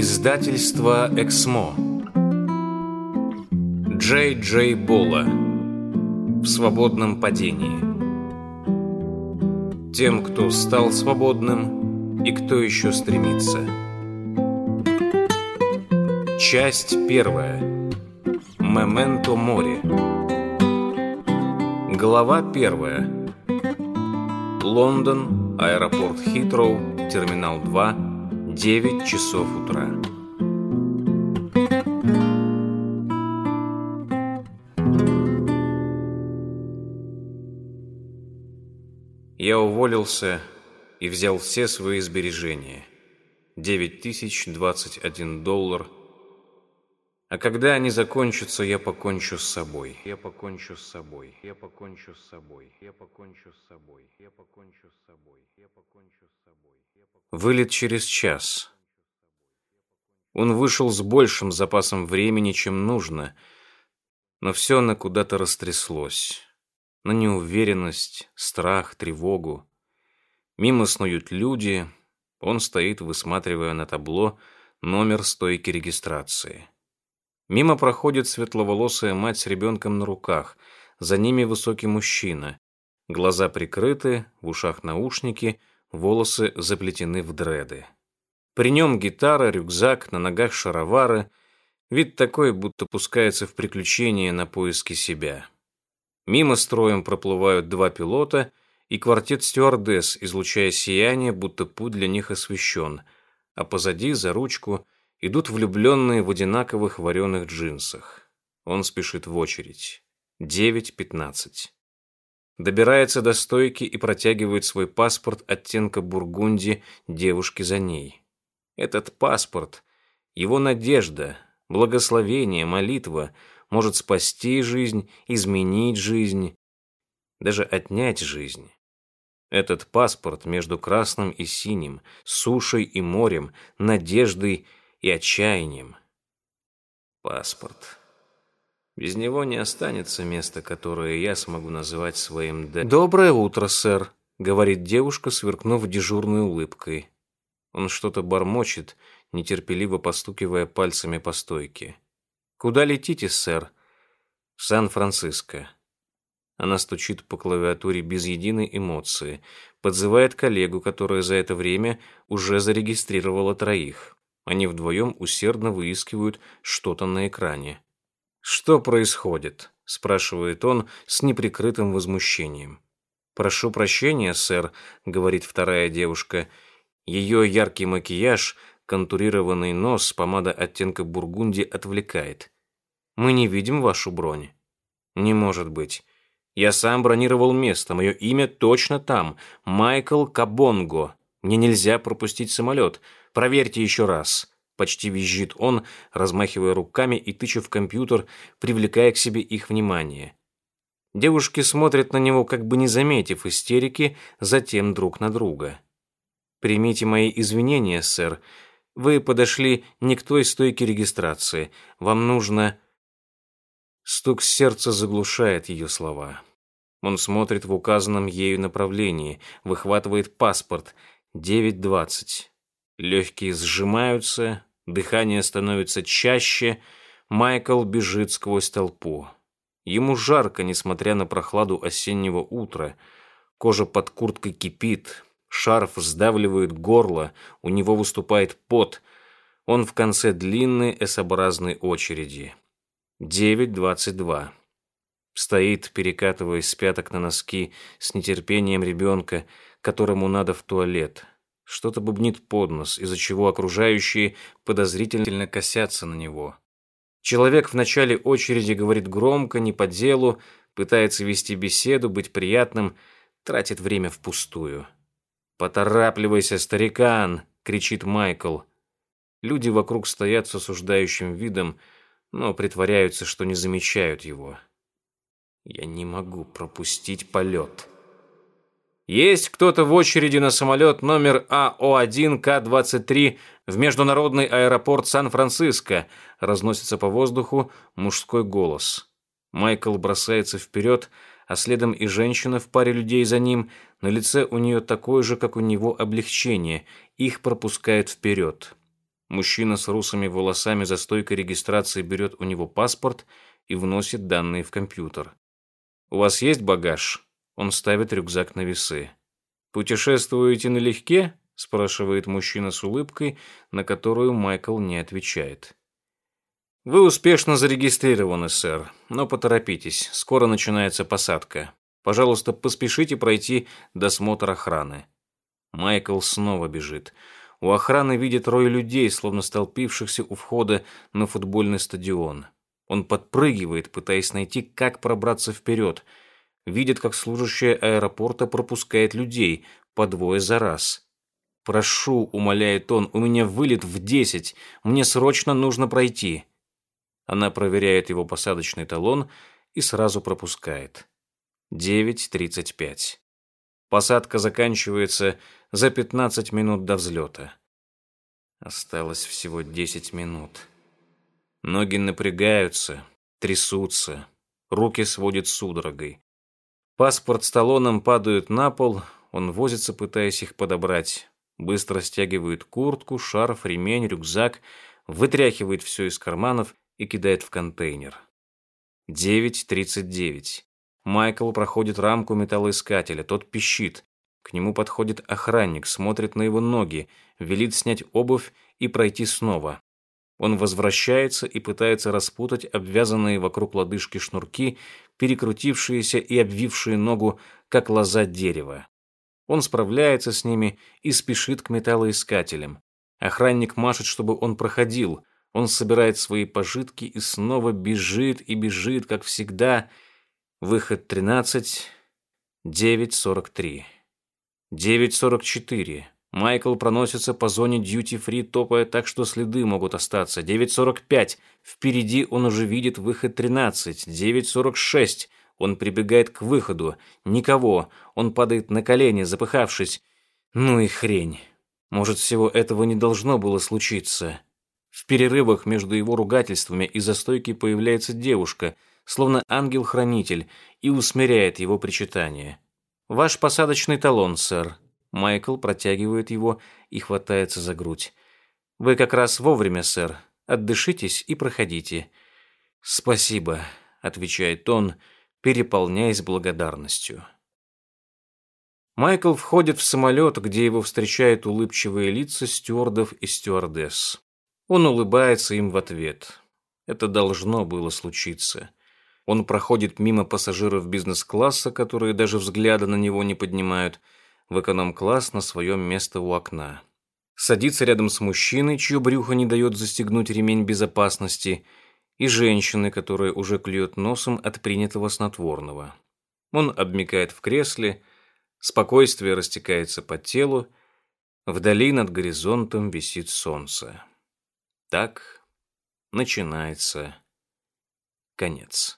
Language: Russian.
Издательство «Эксмо». Джей Джей Бола. В свободном падении. Тем, кто стал свободным и кто еще стремится. Часть первая. Мементо море. Глава первая. Лондон, аэропорт Хитроу, терминал 2, 9 часов утра. Я уволился и взял все свои сбережения. 9021 доллар – а когда они закончатся, я покончу с собой. Я покончу с собой. Я покончу с собой. Я покончу с собой. Я покончу с собой. Я покончу с собой. Вылет через час. Он вышел с большим запасом времени, чем нужно, но все на куда-то растряслось. На неуверенность, страх, тревогу. Мимо снуют люди, он стоит, высматривая на табло номер стойки регистрации. Мимо проходит светловолосая мать с ребенком на руках. За ними высокий мужчина. Глаза прикрыты, в ушах наушники, волосы заплетены в дреды. При нем гитара, рюкзак, на ногах шаровары. Вид такой, будто пускается в приключения на поиски себя. Мимо строем проплывают два пилота и квартет стюардесс, излучая сияние, будто путь для них освещен, а позади, за ручку – идут влюбленные в одинаковых вареных джинсах. Он спешит в очередь. 9.15. Добирается до стойки и протягивает свой паспорт оттенка бургунди девушке за ней. Этот паспорт, его надежда, благословение, молитва может спасти жизнь, изменить жизнь, даже отнять жизнь. Этот паспорт между красным и синим, сушей и морем, надеждой и отчаянием. Паспорт. Без него не останется места, которое я смогу называть своим д... «Доброе утро, сэр», — говорит девушка, сверкнув дежурной улыбкой. Он что-то бормочет, нетерпеливо постукивая пальцами по стойке. «Куда летите, сэр?» «В Сан-Франциско». Она стучит по клавиатуре без единой эмоции, подзывает коллегу, которая за это время уже зарегистрировала троих. Они вдвоем усердно выискивают что-то на экране. «Что происходит?» – спрашивает он с неприкрытым возмущением. «Прошу прощения, сэр», – говорит вторая девушка. Ее яркий макияж, контурированный нос, помада оттенка бургунди отвлекает. «Мы не видим вашу бронь». «Не может быть. Я сам бронировал место, мое имя точно там. Майкл Кабонго. Мне нельзя пропустить самолет. Проверьте еще раз. Почти визжит он, размахивая руками и тыча в компьютер, привлекая к себе их внимание. Девушки смотрят на него, как бы не заметив истерики, затем друг на друга. «Примите мои извинения, сэр. Вы подошли не к той стойке регистрации. Вам нужно...» Стук сердца заглушает ее слова. Он смотрит в указанном ею направлении, выхватывает паспорт. 9.20. Легкие сжимаются, дыхание становится чаще, Майкл бежит сквозь толпу. Ему жарко, несмотря на прохладу осеннего утра. Кожа под курткой кипит, шарф сдавливает горло, у него выступает пот. Он в конце длинной S-образной очереди. 9.22. Стоит, перекатываясь с пяток на носки, с нетерпением ребенка, которому надо в туалет что-то бубнит под нос, из-за чего окружающие подозрительно косятся на него. Человек в начале очереди говорит громко, не по делу, пытается вести беседу, быть приятным, тратит время впустую. «Поторапливайся, старикан!» — кричит Майкл. Люди вокруг стоят с осуждающим видом, но притворяются, что не замечают его. «Я не могу пропустить полет». Есть кто-то в очереди на самолет номер АО1К-23 в международный аэропорт Сан-Франциско. Разносится по воздуху мужской голос. Майкл бросается вперед, а следом и женщина в паре людей за ним. На лице у нее такое же, как у него, облегчение. Их пропускают вперед. Мужчина с русыми волосами за стойкой регистрации берет у него паспорт и вносит данные в компьютер. «У вас есть багаж?» Он ставит рюкзак на весы. «Путешествуете налегке?» – спрашивает мужчина с улыбкой, на которую Майкл не отвечает. «Вы успешно зарегистрированы, сэр, но поторопитесь, скоро начинается посадка. Пожалуйста, поспешите пройти досмотр охраны». Майкл снова бежит. У охраны видит рой людей, словно столпившихся у входа на футбольный стадион. Он подпрыгивает, пытаясь найти, как пробраться вперед – видит, как служащая аэропорта пропускает людей по двое за раз. «Прошу», — умоляет он, — «у меня вылет в десять, мне срочно нужно пройти». Она проверяет его посадочный талон и сразу пропускает. 9.35. Посадка заканчивается за 15 минут до взлета. Осталось всего 10 минут. Ноги напрягаются, трясутся, руки сводят судорогой. Паспорт с талоном падают на пол, он возится, пытаясь их подобрать. Быстро стягивает куртку, шарф, ремень, рюкзак, вытряхивает все из карманов и кидает в контейнер. 9.39. Майкл проходит рамку металлоискателя, тот пищит. К нему подходит охранник, смотрит на его ноги, велит снять обувь и пройти снова. Он возвращается и пытается распутать обвязанные вокруг лодыжки шнурки, перекрутившиеся и обвившие ногу, как лоза дерева. Он справляется с ними и спешит к металлоискателям. Охранник машет, чтобы он проходил. Он собирает свои пожитки и снова бежит и бежит, как всегда. Выход 13, 9.43. 9.44. Майкл проносится по зоне дьюти-фри, топая так, что следы могут остаться. 9.45. Впереди он уже видит выход 13. 9.46. Он прибегает к выходу. Никого. Он падает на колени, запыхавшись. Ну и хрень. Может, всего этого не должно было случиться. В перерывах между его ругательствами и застойки появляется девушка, словно ангел-хранитель, и усмиряет его причитание. «Ваш посадочный талон, сэр», Майкл протягивает его и хватается за грудь. «Вы как раз вовремя, сэр. Отдышитесь и проходите». «Спасибо», — отвечает он, переполняясь благодарностью. Майкл входит в самолет, где его встречают улыбчивые лица стюардов и стюардесс. Он улыбается им в ответ. Это должно было случиться. Он проходит мимо пассажиров бизнес-класса, которые даже взгляда на него не поднимают, — в эконом-класс на своем место у окна. Садится рядом с мужчиной, чье брюхо не дает застегнуть ремень безопасности, и женщиной, которая уже клюет носом от принятого снотворного. Он обмикает в кресле, спокойствие растекается по телу, вдали над горизонтом висит солнце. Так начинается конец.